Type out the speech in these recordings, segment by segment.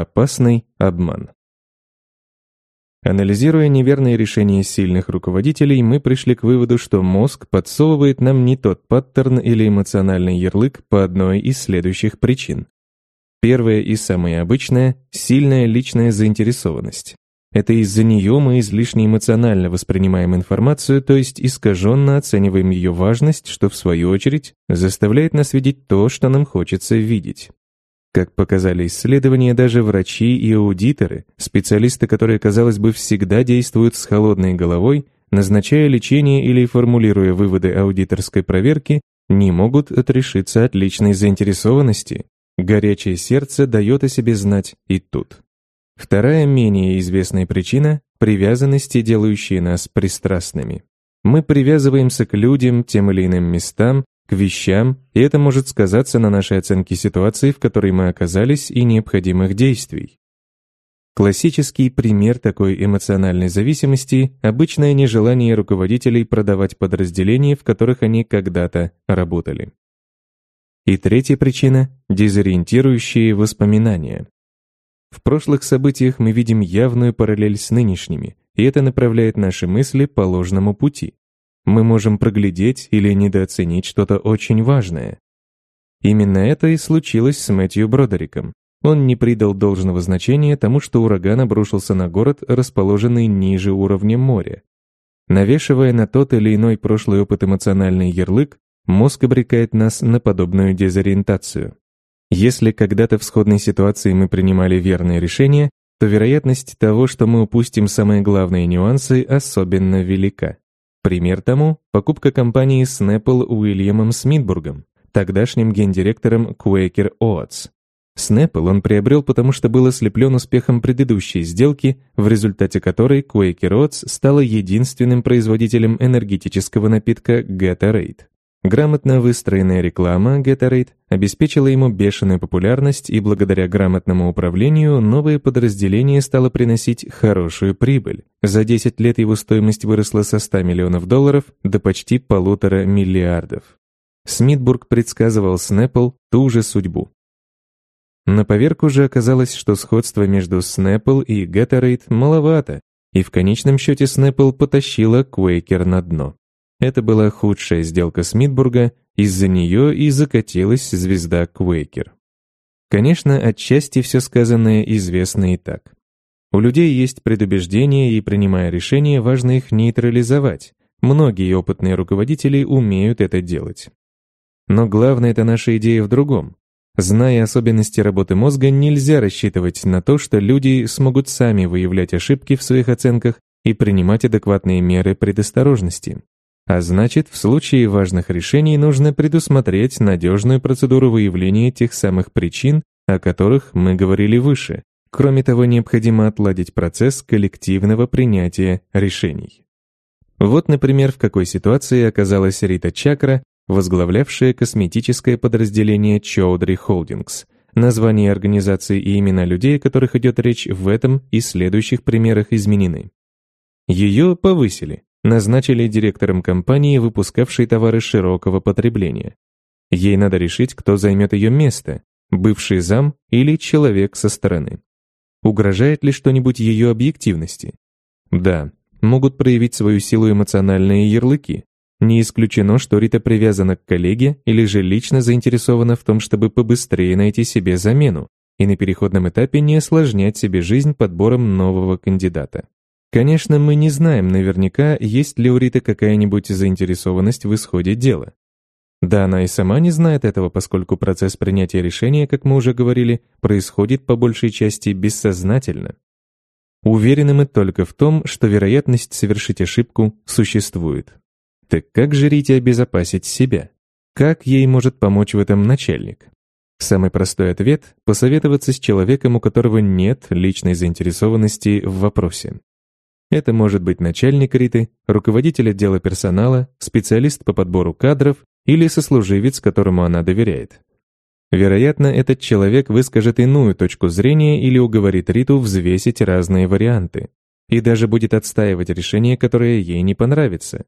опасный обман. Анализируя неверные решения сильных руководителей, мы пришли к выводу, что мозг подсовывает нам не тот паттерн или эмоциональный ярлык по одной из следующих причин. Первая и самая обычная – сильная личная заинтересованность. Это из-за нее мы излишне эмоционально воспринимаем информацию, то есть искаженно оцениваем ее важность, что в свою очередь заставляет нас видеть то, что нам хочется видеть. Как показали исследования, даже врачи и аудиторы, специалисты, которые, казалось бы, всегда действуют с холодной головой, назначая лечение или формулируя выводы аудиторской проверки, не могут отрешиться от личной заинтересованности. Горячее сердце дает о себе знать и тут. Вторая менее известная причина – привязанности, делающие нас пристрастными. Мы привязываемся к людям, тем или иным местам, к вещам, и это может сказаться на нашей оценке ситуации, в которой мы оказались, и необходимых действий. Классический пример такой эмоциональной зависимости – обычное нежелание руководителей продавать подразделения, в которых они когда-то работали. И третья причина – дезориентирующие воспоминания. В прошлых событиях мы видим явную параллель с нынешними, и это направляет наши мысли по ложному пути мы можем проглядеть или недооценить что-то очень важное. Именно это и случилось с Мэтью Бродериком. Он не придал должного значения тому, что ураган обрушился на город, расположенный ниже уровня моря. Навешивая на тот или иной прошлый опыт эмоциональный ярлык, мозг обрекает нас на подобную дезориентацию. Если когда-то в сходной ситуации мы принимали верное решение, то вероятность того, что мы упустим самые главные нюансы, особенно велика. Пример тому – покупка компании Snapple Уильямом Смитбургом, тогдашним гендиректором Quaker Oats. Snapple он приобрел, потому что был ослеплен успехом предыдущей сделки, в результате которой Quaker Oats стала единственным производителем энергетического напитка Gatorade. Грамотно выстроенная реклама GetArate обеспечила ему бешеную популярность, и благодаря грамотному управлению новое подразделение стало приносить хорошую прибыль. За 10 лет его стоимость выросла со 100 миллионов долларов до почти полутора миллиардов. Смитбург предсказывал Snapple ту же судьбу. На поверку же оказалось, что сходство между Snapple и GetArate маловато, и в конечном счете Snapple потащила Quaker на дно. Это была худшая сделка Смитбурга, из-за нее и закатилась звезда Квейкер. Конечно, отчасти все сказанное известно и так. У людей есть предубеждения, и, принимая решения, важно их нейтрализовать. Многие опытные руководители умеют это делать. Но главное это наша идея в другом. Зная особенности работы мозга, нельзя рассчитывать на то, что люди смогут сами выявлять ошибки в своих оценках и принимать адекватные меры предосторожности. А значит, в случае важных решений нужно предусмотреть надежную процедуру выявления тех самых причин, о которых мы говорили выше. Кроме того, необходимо отладить процесс коллективного принятия решений. Вот, например, в какой ситуации оказалась Рита Чакра, возглавлявшая косметическое подразделение Чоудри Холдингс. Название организации и имена людей, о которых идет речь в этом и следующих примерах изменены. Ее повысили, назначили директором компании, выпускавшей товары широкого потребления. Ей надо решить, кто займет ее место, бывший зам или человек со стороны. Угрожает ли что-нибудь ее объективности? Да, могут проявить свою силу эмоциональные ярлыки. Не исключено, что Рита привязана к коллеге или же лично заинтересована в том, чтобы побыстрее найти себе замену и на переходном этапе не осложнять себе жизнь подбором нового кандидата. Конечно, мы не знаем наверняка, есть ли у Риты какая-нибудь заинтересованность в исходе дела. Да, она и сама не знает этого, поскольку процесс принятия решения, как мы уже говорили, происходит по большей части бессознательно. Уверены мы только в том, что вероятность совершить ошибку существует. Так как же Рите обезопасить себя? Как ей может помочь в этом начальник? Самый простой ответ – посоветоваться с человеком, у которого нет личной заинтересованности в вопросе. Это может быть начальник риты, руководитель отдела персонала, специалист по подбору кадров или сослуживец, которому она доверяет. Вероятно, этот человек выскажет иную точку зрения или уговорит Риту взвесить разные варианты и даже будет отстаивать решение, которое ей не понравится.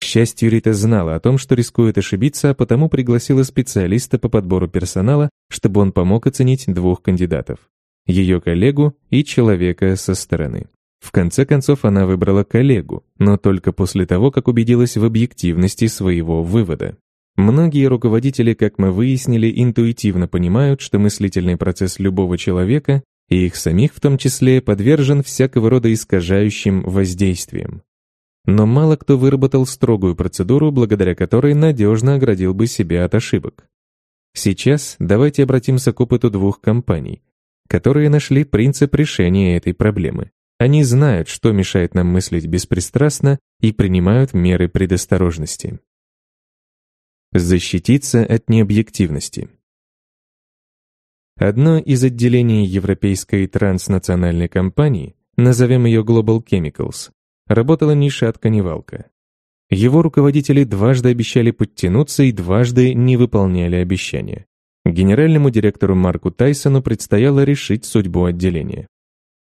К счастью, Рита знала о том, что рискует ошибиться, а потому пригласила специалиста по подбору персонала, чтобы он помог оценить двух кандидатов – ее коллегу и человека со стороны. В конце концов она выбрала коллегу, но только после того, как убедилась в объективности своего вывода. Многие руководители, как мы выяснили, интуитивно понимают, что мыслительный процесс любого человека, и их самих в том числе, подвержен всякого рода искажающим воздействиям. Но мало кто выработал строгую процедуру, благодаря которой надежно оградил бы себя от ошибок. Сейчас давайте обратимся к опыту двух компаний, которые нашли принцип решения этой проблемы. Они знают, что мешает нам мыслить беспристрастно и принимают меры предосторожности. Защититься от необъективности. Одно из отделений европейской транснациональной компании, назовем ее Global Chemicals, работала Нишат-Каневалка. Его руководители дважды обещали подтянуться и дважды не выполняли обещания. Генеральному директору Марку Тайсону предстояло решить судьбу отделения.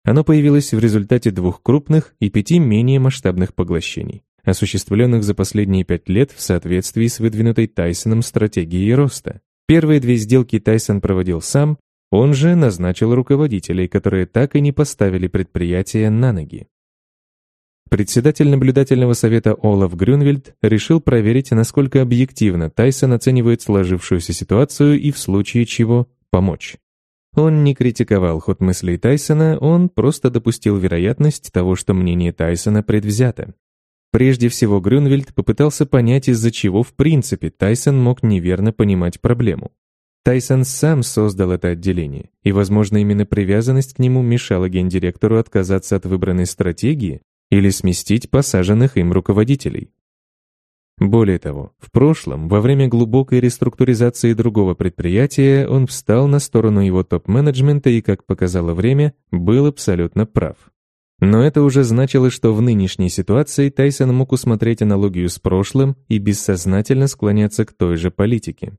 Оно появилось в результате двух крупных и пяти менее масштабных поглощений, осуществленных за последние пять лет в соответствии с выдвинутой Тайсоном стратегией роста. Первые две сделки Тайсон проводил сам, он же назначил руководителей, которые так и не поставили предприятие на ноги. Председатель наблюдательного совета Олаф Грюнвельд решил проверить, насколько объективно Тайсон оценивает сложившуюся ситуацию и в случае чего помочь. Он не критиковал ход мыслей Тайсона, он просто допустил вероятность того, что мнение Тайсона предвзято. Прежде всего, Грюнвельд попытался понять, из-за чего в принципе Тайсон мог неверно понимать проблему. Тайсон сам создал это отделение, и, возможно, именно привязанность к нему мешала гендиректору отказаться от выбранной стратегии или сместить посаженных им руководителей. Более того, в прошлом, во время глубокой реструктуризации другого предприятия, он встал на сторону его топ-менеджмента и, как показало время, был абсолютно прав. Но это уже значило, что в нынешней ситуации Тайсон мог усмотреть аналогию с прошлым и бессознательно склоняться к той же политике.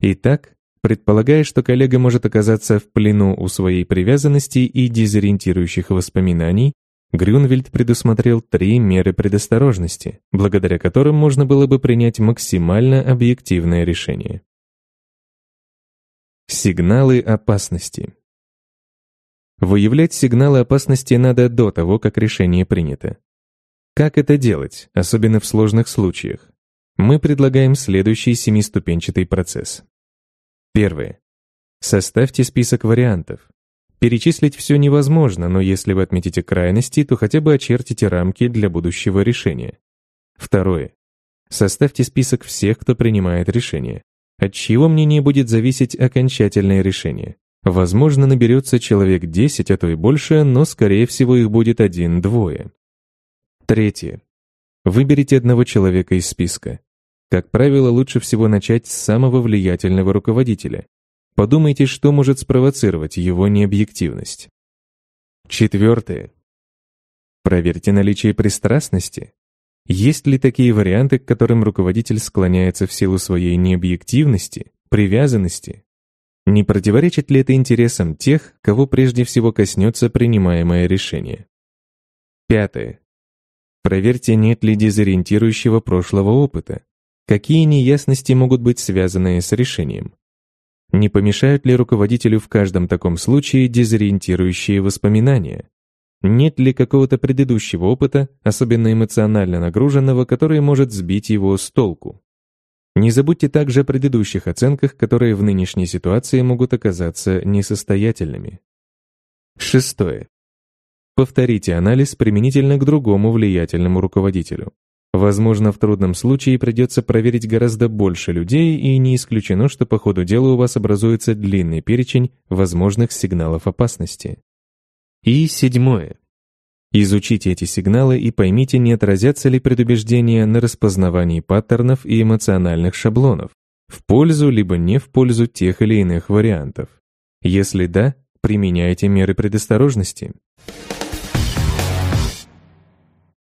Итак, предполагая, что коллега может оказаться в плену у своей привязанности и дезориентирующих воспоминаний, Грюнвельд предусмотрел три меры предосторожности, благодаря которым можно было бы принять максимально объективное решение. Сигналы опасности Выявлять сигналы опасности надо до того, как решение принято. Как это делать, особенно в сложных случаях? Мы предлагаем следующий семиступенчатый процесс. Первое. Составьте список вариантов, Перечислить все невозможно, но если вы отметите крайности, то хотя бы очертите рамки для будущего решения. Второе. Составьте список всех, кто принимает решение. От чьего мнения будет зависеть окончательное решение? Возможно, наберется человек 10, а то и больше, но, скорее всего, их будет один-двое. Третье. Выберите одного человека из списка. Как правило, лучше всего начать с самого влиятельного руководителя. Подумайте, что может спровоцировать его необъективность. Четвертое. Проверьте наличие пристрастности. Есть ли такие варианты, к которым руководитель склоняется в силу своей необъективности, привязанности? Не противоречит ли это интересам тех, кого прежде всего коснется принимаемое решение? Пятое. Проверьте, нет ли дезориентирующего прошлого опыта. Какие неясности могут быть связаны с решением? Не помешают ли руководителю в каждом таком случае дезориентирующие воспоминания? Нет ли какого-то предыдущего опыта, особенно эмоционально нагруженного, который может сбить его с толку? Не забудьте также о предыдущих оценках, которые в нынешней ситуации могут оказаться несостоятельными. Шестое. Повторите анализ применительно к другому влиятельному руководителю. Возможно, в трудном случае придется проверить гораздо больше людей, и не исключено, что по ходу дела у вас образуется длинный перечень возможных сигналов опасности. И седьмое. Изучите эти сигналы и поймите, не отразятся ли предубеждения на распознавании паттернов и эмоциональных шаблонов, в пользу либо не в пользу тех или иных вариантов. Если да, применяйте меры предосторожности.